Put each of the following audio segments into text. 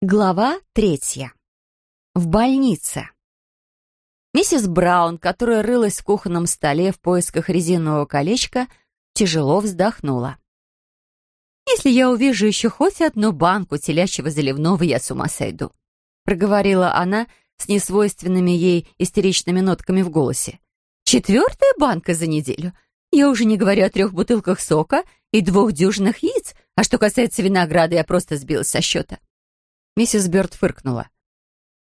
Глава третья. В больнице. Миссис Браун, которая рылась в кухонном столе в поисках резинового колечка, тяжело вздохнула. «Если я увижу еще хоть одну банку телячьего заливного, я с ума сойду», проговорила она с несвойственными ей истеричными нотками в голосе. «Четвертая банка за неделю. Я уже не говорю о трех бутылках сока и двух дюжинах яиц, а что касается винограда, я просто сбилась со счета». Миссис Бёрд фыркнула.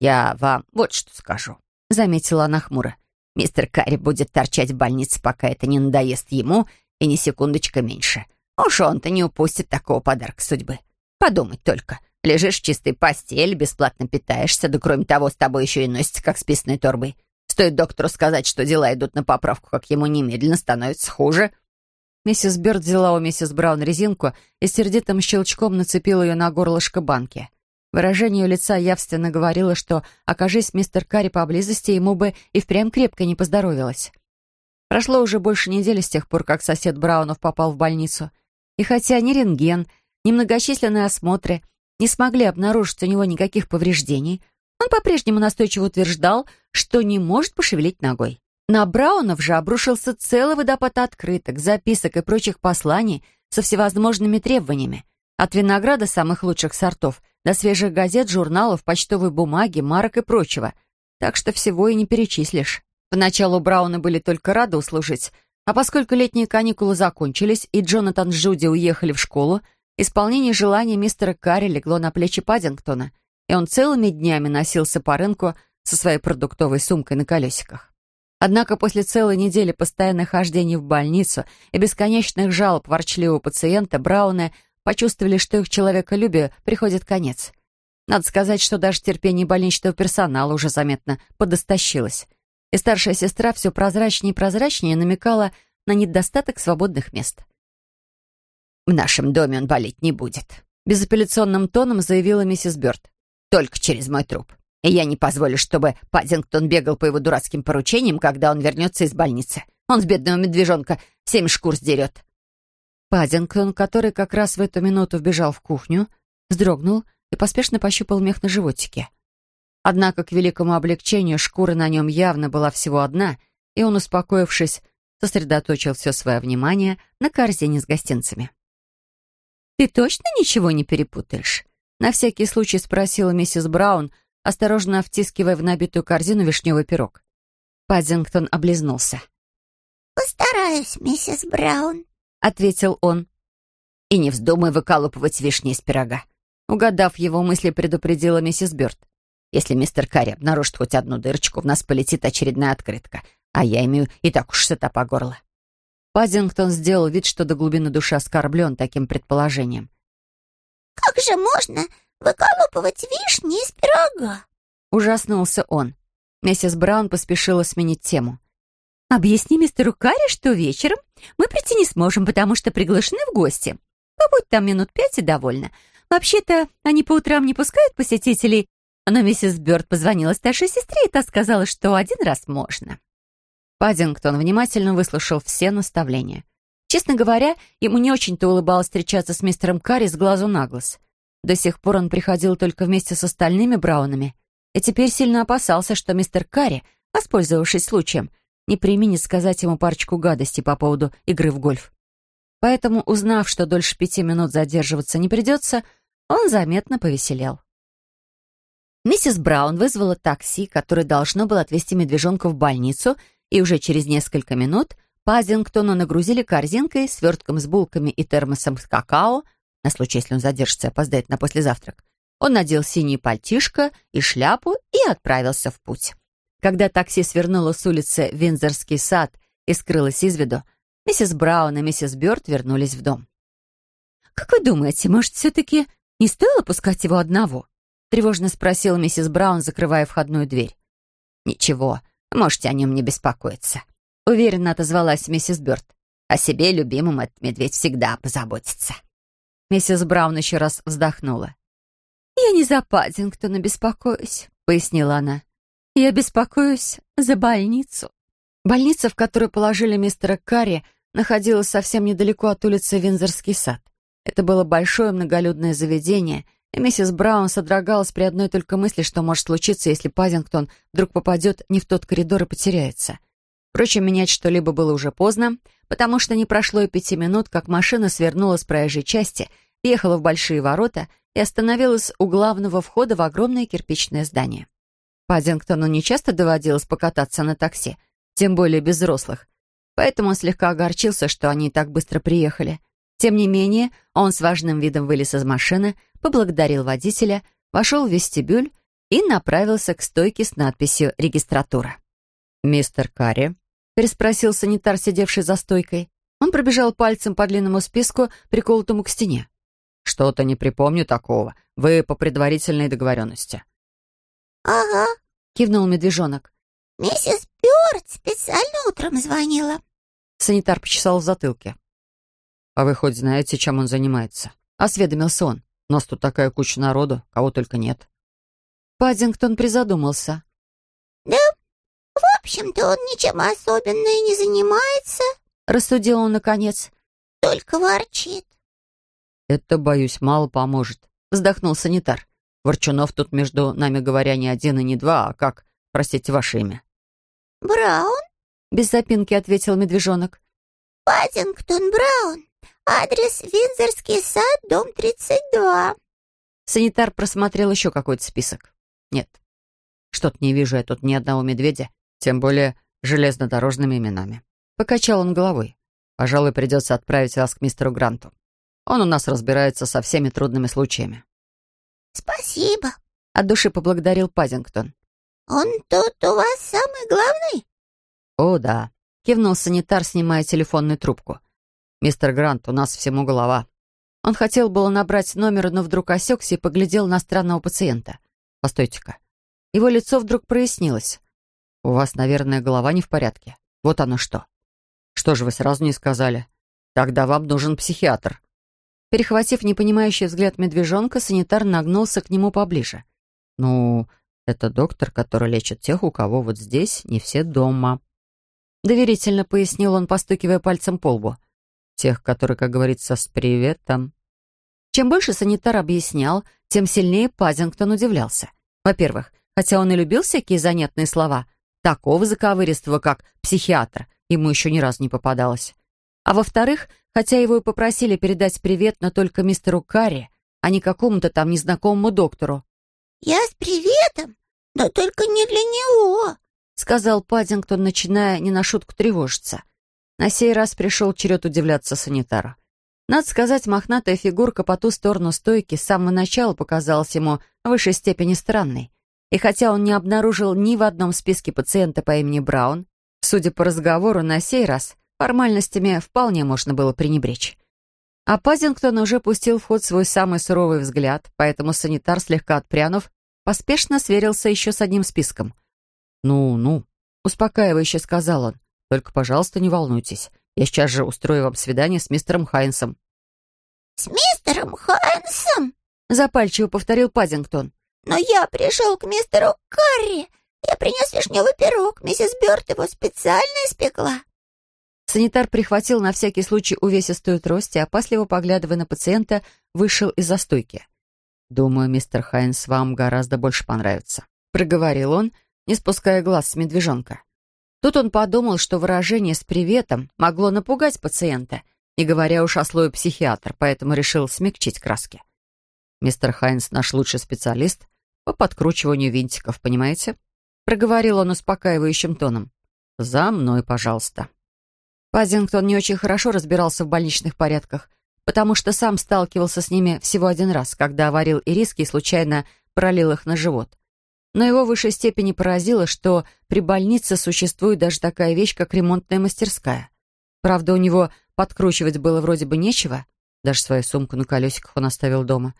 «Я вам вот что скажу», — заметила она хмуро. «Мистер Карри будет торчать в больнице, пока это не надоест ему, и ни секундочка меньше. Уж он-то не упустит такого подарка судьбы. Подумать только. Лежишь в чистой постели, бесплатно питаешься, да кроме того, с тобой еще и носится, как с писаной торбой. Стоит доктору сказать, что дела идут на поправку, как ему немедленно становится хуже». Миссис Бёрд взяла у миссис Браун резинку и сердитым щелчком нацепила ее на горлышко банки. Выражение лица явственно говорило, что, окажись мистер Карри поблизости, ему бы и впрямь крепко не поздоровилось. Прошло уже больше недели с тех пор, как сосед Браунов попал в больницу. И хотя ни рентген, ни многочисленные осмотры не смогли обнаружить у него никаких повреждений, он по-прежнему настойчиво утверждал, что не может пошевелить ногой. На Браунов же обрушился целый водопад открыток, записок и прочих посланий со всевозможными требованиями, от винограда самых лучших сортов до свежих газет, журналов, почтовой бумаги, марок и прочего. Так что всего и не перечислишь. Поначалу Брауны были только рады услужить, а поскольку летние каникулы закончились и Джонатан с Джуди уехали в школу, исполнение желания мистера Карри легло на плечи Паддингтона, и он целыми днями носился по рынку со своей продуктовой сумкой на колесиках. Однако после целой недели постоянных хождений в больницу и бесконечных жалоб ворчливого пациента Брауны – почувствовали, что их человеколюбие приходит конец. Надо сказать, что даже терпение больничного персонала уже заметно подостащилось. И старшая сестра все прозрачнее и прозрачнее намекала на недостаток свободных мест. «В нашем доме он болеть не будет», — безапелляционным тоном заявила миссис Бёрд. «Только через мой труп. И я не позволю, чтобы Паддингтон бегал по его дурацким поручениям, когда он вернется из больницы. Он с бедного медвежонка семь шкур сдерет. Паддингтон, который как раз в эту минуту вбежал в кухню, вздрогнул и поспешно пощупал мех на животике. Однако, к великому облегчению, шкура на нем явно была всего одна, и он, успокоившись, сосредоточил все свое внимание на корзине с гостинцами. «Ты точно ничего не перепутаешь?» На всякий случай спросила миссис Браун, осторожно втискивая в набитую корзину вишневый пирог. Паддингтон облизнулся. «Постараюсь, миссис Браун», — ответил он. «И не вздумай выкалупывать вишни из пирога». Угадав его мысли, предупредила миссис Бёрд. «Если мистер Карри обнаружит хоть одну дырочку, в нас полетит очередная открытка, а я имею и так уж сыта по горло». Паддингтон сделал вид, что до глубины души оскорблен таким предположением. «Как же можно выколупывать вишни из пирога?» Ужаснулся он. Миссис Браун поспешила сменить тему. Объясни мистеру Карри, что вечером мы прийти не сможем, потому что приглашены в гости. Побудь там минут пять и довольно. Вообще-то, они по утрам не пускают посетителей, но миссис Бёрд позвонила старшей сестре, и та сказала, что один раз можно. Паддингтон внимательно выслушал все наставления. Честно говоря, ему не очень-то улыбалось встречаться с мистером Карри с глазу на глаз. До сих пор он приходил только вместе с остальными Браунами, и теперь сильно опасался, что мистер Карри, воспользовавшись случаем, не применит сказать ему парочку гадостей по поводу игры в гольф. Поэтому, узнав, что дольше пяти минут задерживаться не придется, он заметно повеселел. Миссис Браун вызвала такси, которое должно было отвезти медвежонка в больницу, и уже через несколько минут Пазингтону нагрузили корзинкой, свертком с булками и термосом с какао, на случай, если он задержится и опоздает на послезавтрак. Он надел синий пальтишко и шляпу и отправился в путь. Когда такси свернуло с улицы Винзорский сад и скрылось из виду, миссис Браун и миссис Бёрд вернулись в дом. «Как вы думаете, может, все-таки не стоило пускать его одного?» тревожно спросила миссис Браун, закрывая входную дверь. «Ничего, можете о нем не беспокоиться», — уверенно отозвалась миссис Бёрд. «О себе любимом этот медведь всегда позаботится». Миссис Браун еще раз вздохнула. «Я не за Паддингтона беспокоюсь», — пояснила она. Я беспокоюсь за больницу. Больница, в которую положили мистера Карри, находилась совсем недалеко от улицы Винзорский сад. Это было большое многолюдное заведение, и миссис Браун содрогалась при одной только мысли, что может случиться, если Пазингтон вдруг попадет не в тот коридор и потеряется. Впрочем, менять что-либо было уже поздно, потому что не прошло и пяти минут, как машина свернула с проезжей части, въехала в большие ворота и остановилась у главного входа в огромное кирпичное здание. Паддингтону нечасто доводилось покататься на такси, тем более без взрослых, поэтому он слегка огорчился, что они так быстро приехали. Тем не менее, он с важным видом вылез из машины, поблагодарил водителя, вошел в вестибюль и направился к стойке с надписью «Регистратура». «Мистер Карри?» — переспросил санитар, сидевший за стойкой. Он пробежал пальцем по длинному списку, приколотому к стене. «Что-то не припомню такого. Вы по предварительной договоренности». «Ага», — кивнул медвежонок. «Миссис Бёрд специально утром звонила». Санитар почесал в затылке. «А вы хоть знаете, чем он занимается?» — осведомился он. «У нас тут такая куча народу, кого только нет». Паддингтон призадумался. «Да, в общем-то, он ничем особенным не занимается», — рассудил он наконец. «Только ворчит». «Это, боюсь, мало поможет», — вздохнул санитар. «Ворчунов тут, между нами говоря, не один и не два, а как, простите, ваше имя?» «Браун?» — без запинки ответил медвежонок. «Паддингтон Браун. Адрес Виндзорский сад, дом 32». Санитар просмотрел еще какой-то список. «Нет, что-то не вижу я тут ни одного медведя, тем более железнодорожными именами». Покачал он головой. «Пожалуй, придется отправить вас к мистеру Гранту. Он у нас разбирается со всеми трудными случаями». «Спасибо», — от души поблагодарил Пазингтон. «Он тут у вас самый главный?» «О, да», — кивнул санитар, снимая телефонную трубку. «Мистер Грант, у нас всему голова». Он хотел было набрать номер, но вдруг осекся и поглядел на странного пациента. «Постойте-ка». Его лицо вдруг прояснилось. «У вас, наверное, голова не в порядке. Вот оно что». «Что же вы сразу не сказали? Тогда вам нужен психиатр». Перехватив непонимающий взгляд медвежонка, санитар нагнулся к нему поближе. «Ну, это доктор, который лечит тех, у кого вот здесь не все дома». Доверительно пояснил он, постукивая пальцем по лбу. «Тех, которые, как говорится, с приветом». Чем больше санитар объяснял, тем сильнее Пазингтон удивлялся. Во-первых, хотя он и любил всякие занятные слова, такого заковыристого, как «психиатр», ему еще ни разу не попадалось. А во-вторых, хотя его и попросили передать привет, но только мистеру Карри, а не какому-то там незнакомому доктору. «Я с приветом, но только не для него», — сказал Паддингтон, начиная не на шутку тревожиться. На сей раз пришел черед удивляться санитару. Надо сказать, мохнатая фигурка по ту сторону стойки с самого начала показалась ему в высшей степени странной. И хотя он не обнаружил ни в одном списке пациента по имени Браун, судя по разговору, на сей раз Формальностями вполне можно было пренебречь. А Пазингтон уже пустил в ход свой самый суровый взгляд, поэтому санитар, слегка отпрянув, поспешно сверился еще с одним списком. «Ну, ну», — успокаивающе сказал он, — «только, пожалуйста, не волнуйтесь. Я сейчас же устрою вам свидание с мистером Хайнсом». «С мистером Хайнсом?» — запальчиво повторил Пазингтон. «Но я пришел к мистеру Карри. Я принес вишневый пирог. Миссис Бёрд его специально испекла». Санитар прихватил на всякий случай увесистую трость и, опасливо поглядывая на пациента, вышел из застойки. «Думаю, мистер Хайнс вам гораздо больше понравится», — проговорил он, не спуская глаз с медвежонка. Тут он подумал, что выражение «с приветом» могло напугать пациента, не говоря уж о слое психиатр, поэтому решил смягчить краски. «Мистер Хайнс наш лучший специалист по подкручиванию винтиков, понимаете?» — проговорил он успокаивающим тоном. «За мной, пожалуйста». Пазингтон не очень хорошо разбирался в больничных порядках, потому что сам сталкивался с ними всего один раз, когда варил ириски и случайно пролил их на живот. Но его в высшей степени поразило, что при больнице существует даже такая вещь, как ремонтная мастерская. Правда, у него подкручивать было вроде бы нечего, даже свою сумку на колесиках он оставил дома.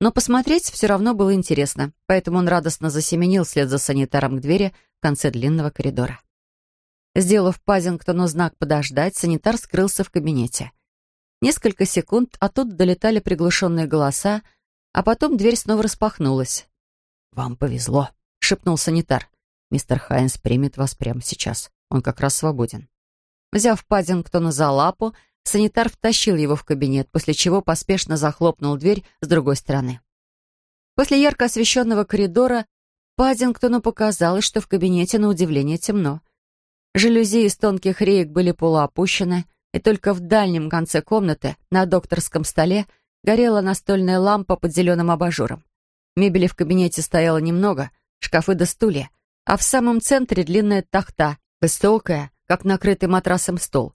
Но посмотреть все равно было интересно, поэтому он радостно засеменил вслед за санитаром к двери в конце длинного коридора. Сделав Пазингтону знак «подождать», санитар скрылся в кабинете. Несколько секунд оттуда долетали приглушенные голоса, а потом дверь снова распахнулась. «Вам повезло», — шепнул санитар. «Мистер Хайнс примет вас прямо сейчас. Он как раз свободен». Взяв Паддингтона за лапу, санитар втащил его в кабинет, после чего поспешно захлопнул дверь с другой стороны. После ярко освещенного коридора Паддингтону показалось, что в кабинете на удивление темно. Жалюзи из тонких реек были полуопущены, и только в дальнем конце комнаты, на докторском столе, горела настольная лампа под зеленым абажуром. Мебели в кабинете стояло немного, шкафы да стулья, а в самом центре длинная тахта, высокая, как накрытый матрасом стол.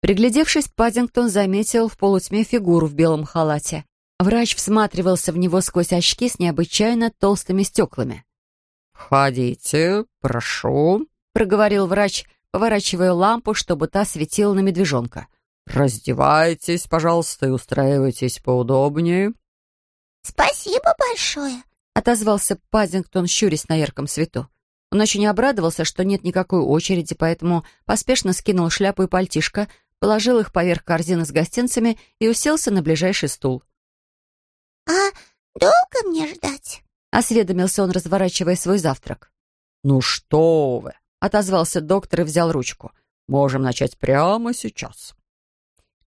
Приглядевшись, Паддингтон заметил в полутьме фигуру в белом халате. Врач всматривался в него сквозь очки с необычайно толстыми стеклами. «Входите, прошу», — проговорил врач, поворачивая лампу, чтобы та светила на медвежонка. «Раздевайтесь, пожалуйста, и устраивайтесь поудобнее». «Спасибо большое», — отозвался Пазингтон, щурясь на ярком свету. Он очень обрадовался, что нет никакой очереди, поэтому поспешно скинул шляпу и пальтишко, положил их поверх корзины с гостинцами и уселся на ближайший стул. «А долго мне ждать?» — осведомился он, разворачивая свой завтрак. «Ну что вы!» — отозвался доктор и взял ручку. «Можем начать прямо сейчас».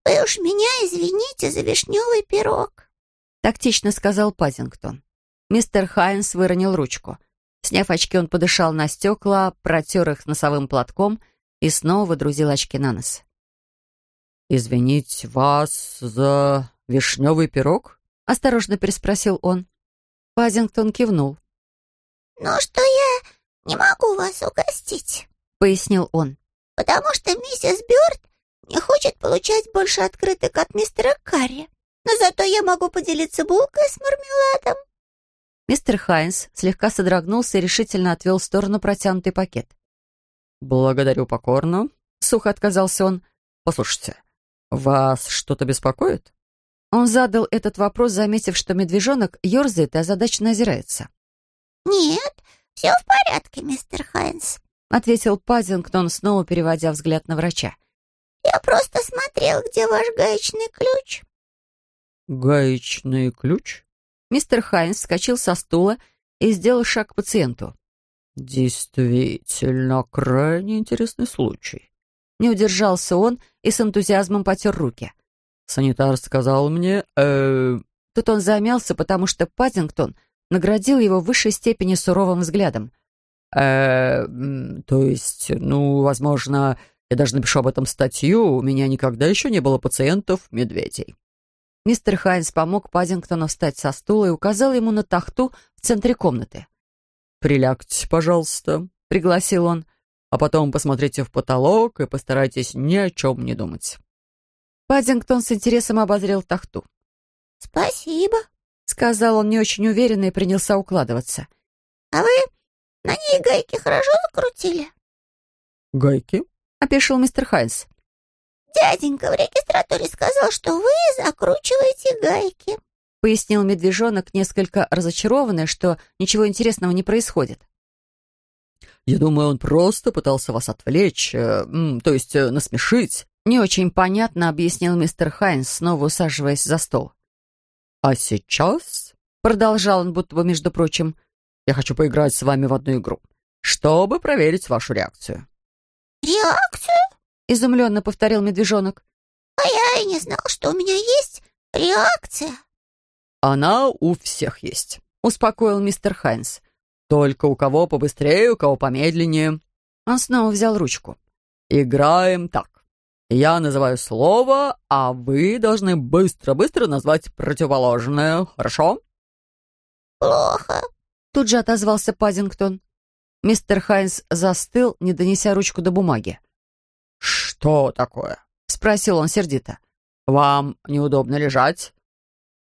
«Вы уж меня извините за вишневый пирог», — тактично сказал Пазингтон. Мистер Хайнс выронил ручку. Сняв очки, он подышал на стекла, протер их носовым платком и снова водрузил очки на нос. «Извинить вас за вишневый пирог?» — осторожно переспросил он. Пазингтон кивнул. «Ну что я не могу вас угостить», — пояснил он. «потому что миссис Бёрд не хочет получать больше открыток от мистера Карри. Но зато я могу поделиться булкой с мармеладом». Мистер Хайнс слегка содрогнулся и решительно отвел в сторону протянутый пакет. «Благодарю покорно», — сухо отказался он. «Послушайте, вас что-то беспокоит?» Он задал этот вопрос, заметив, что медвежонок ерзает и озадаченно озирается. «Нет, все в порядке, мистер Хайнс», — ответил Пазингтон, снова переводя взгляд на врача. «Я просто смотрел, где ваш гаечный ключ». «Гаечный ключ?» Мистер Хайнс вскочил со стула и сделал шаг к пациенту. «Действительно, крайне интересный случай». Не удержался он и с энтузиазмом потер руки. «Санитар сказал мне...» э... Тут он замялся, потому что Паддингтон наградил его в высшей степени суровым взглядом. э то есть, ну, возможно, я даже напишу об этом статью. У меня никогда еще не было пациентов-медведей». Мистер Хайнс помог Паддингтону встать со стула и указал ему на тахту в центре комнаты. «Прилягте, пожалуйста», — пригласил он, «а потом посмотрите в потолок и постарайтесь ни о чем не думать». Паддингтон с интересом обозрел тахту. «Спасибо», — сказал он не очень уверенно и принялся укладываться. «А вы на ней гайки хорошо закрутили?» «Гайки?» — опешил мистер Хайнс. «Дяденька в регистратуре сказал, что вы закручиваете гайки», — пояснил медвежонок, несколько разочарованный, что ничего интересного не происходит. «Я думаю, он просто пытался вас отвлечь, э, то есть э, насмешить». Не очень понятно, объяснил мистер Хайнс, снова усаживаясь за стол. «А сейчас», — продолжал он, будто бы между прочим, «я хочу поиграть с вами в одну игру, чтобы проверить вашу реакцию». «Реакцию?» — изумленно повторил медвежонок. «А я и не знал, что у меня есть реакция». «Она у всех есть», — успокоил мистер Хайнс. «Только у кого побыстрее, у кого помедленнее». Он снова взял ручку. «Играем так. Я называю слово, а вы должны быстро-быстро назвать противоположное, хорошо?» «Плохо», — тут же отозвался Паддингтон. Мистер Хайнс застыл, не донеся ручку до бумаги. «Что такое?» — спросил он сердито. «Вам неудобно лежать?»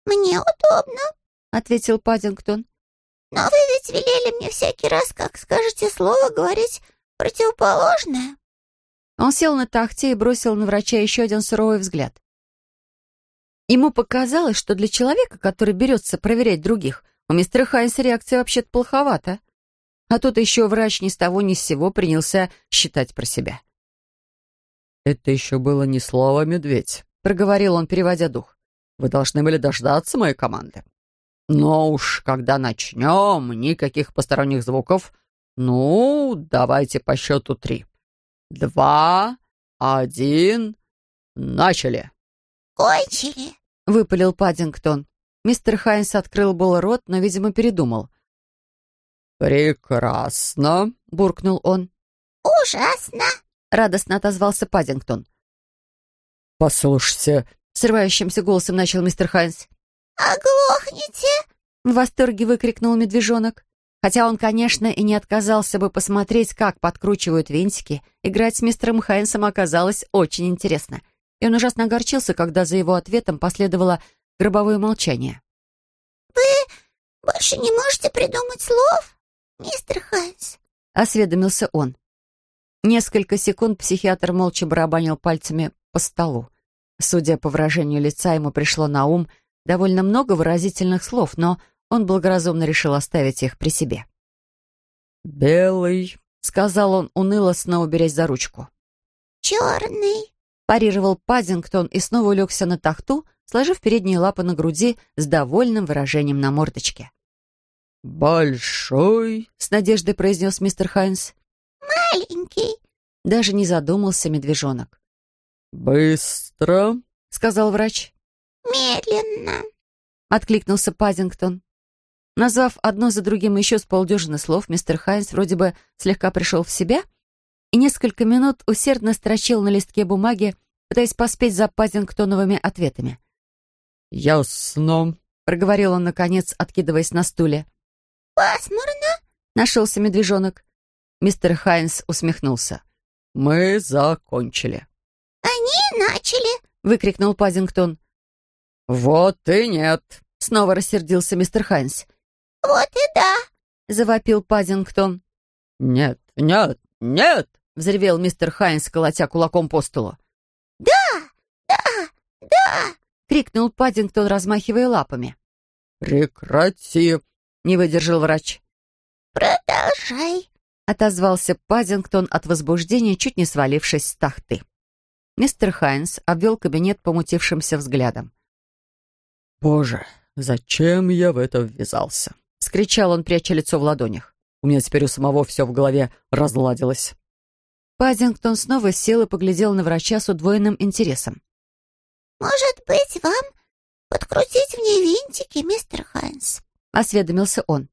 «Мне удобно», — ответил Паддингтон. «Но вы ведь велели мне всякий раз, как скажете слово, говорить противоположное». Он сел на тахте и бросил на врача еще один суровый взгляд. Ему показалось, что для человека, который берется проверять других, у мистера Хайнса реакция вообще-то плоховата. А тут еще врач ни с того ни с сего принялся считать про себя. «Это еще было не слово «медведь», — проговорил он, переводя дух. «Вы должны были дождаться моей команды. Но уж когда начнем, никаких посторонних звуков. Ну, давайте по счету три два, один, начали!» «Кончили!» — выпалил Паддингтон. Мистер Хайнс открыл был рот, но, видимо, передумал. «Прекрасно», — буркнул он. «Ужасно!» — радостно отозвался Паддингтон. «Послушайте», — срывающимся голосом начал мистер Хайнс. «Оглохните!» — в восторге выкрикнул медвежонок. Хотя он, конечно, и не отказался бы посмотреть, как подкручивают винтики, играть с мистером Хайнсом оказалось очень интересно. И он ужасно огорчился, когда за его ответом последовало гробовое молчание. «Вы больше не можете придумать слов, мистер Хайнс?» — осведомился он. Несколько секунд психиатр молча барабанил пальцами по столу. Судя по выражению лица, ему пришло на ум довольно много выразительных слов, но он благоразумно решил оставить их при себе. «Белый», — сказал он, уныло, снова берясь за ручку. «Черный», — парировал Паддингтон и снова улегся на тахту, сложив передние лапы на груди с довольным выражением на мордочке. «Большой», — с надеждой произнес мистер Хайнс. «маленький», — даже не задумался медвежонок. «Быстро», — сказал врач. «медленно», — откликнулся Паддингтон. Назвав одно за другим еще с полдюжины слов, мистер Хайнс вроде бы слегка пришел в себя и несколько минут усердно строчил на листке бумаги, пытаясь поспеть за Паддингтоновыми ответами. «Ясно», — проговорил он, наконец, откидываясь на стуле. «пасмурно», — нашелся медвежонок. Мистер Хайнс усмехнулся. «Мы закончили». «они начали», — выкрикнул Паддингтон. «Вот и нет», — снова рассердился мистер Хайнс. «Вот и да», — завопил Паддингтон. «Нет, нет, нет!» — взревел мистер Хайнс, колотя кулаком по столу. «да, да, да», — крикнул Паддингтон, размахивая лапами. «Прекрати!» — не выдержал врач. «продолжай», — отозвался Паддингтон от возбуждения, чуть не свалившись с тахты. Мистер Хайнс обвел кабинет помутившимся взглядом. «Боже, зачем я в это ввязался?» — скричал он, пряча лицо в ладонях. «У меня теперь у самого все в голове разладилось». Паддингтон снова сел и поглядел на врача с удвоенным интересом. «Может быть, вам подкрутить мне винтики, мистер Хайнс?» — осведомился он.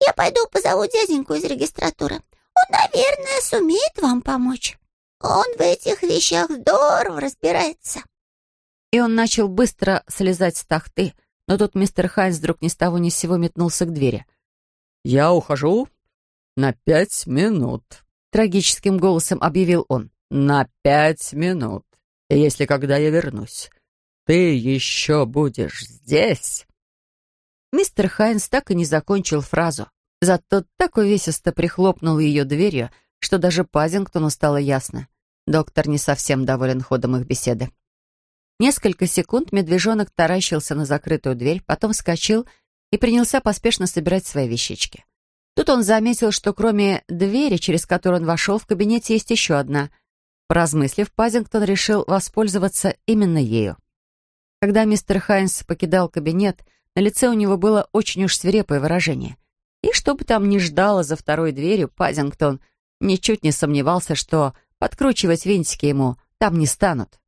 «Я пойду позову дяденьку из регистратуры. Он, наверное, сумеет вам помочь. Он в этих вещах здорово разбирается». И он начал быстро слезать с тахты, но тут мистер Хайнс вдруг ни с того ни с сего метнулся к двери. «Я ухожу на пять минут», — трагическим голосом объявил он. «На пять минут. И если когда я вернусь, ты еще будешь здесь...» Мистер Хайнс так и не закончил фразу, зато так увесисто прихлопнул ее дверью, что даже Пазингтону стало ясно. Доктор не совсем доволен ходом их беседы. Несколько секунд медвежонок таращился на закрытую дверь, потом вскочил и принялся поспешно собирать свои вещички. Тут он заметил, что кроме двери, через которую он вошел, в кабинете есть еще одна. Поразмыслив, Пазингтон решил воспользоваться именно ею. Когда мистер Хайнс покидал кабинет, на лице у него было очень уж свирепое выражение. И что бы там ни ждало за второй дверью, Пазингтон ничуть не сомневался, что подкручивать винтики ему там не станут.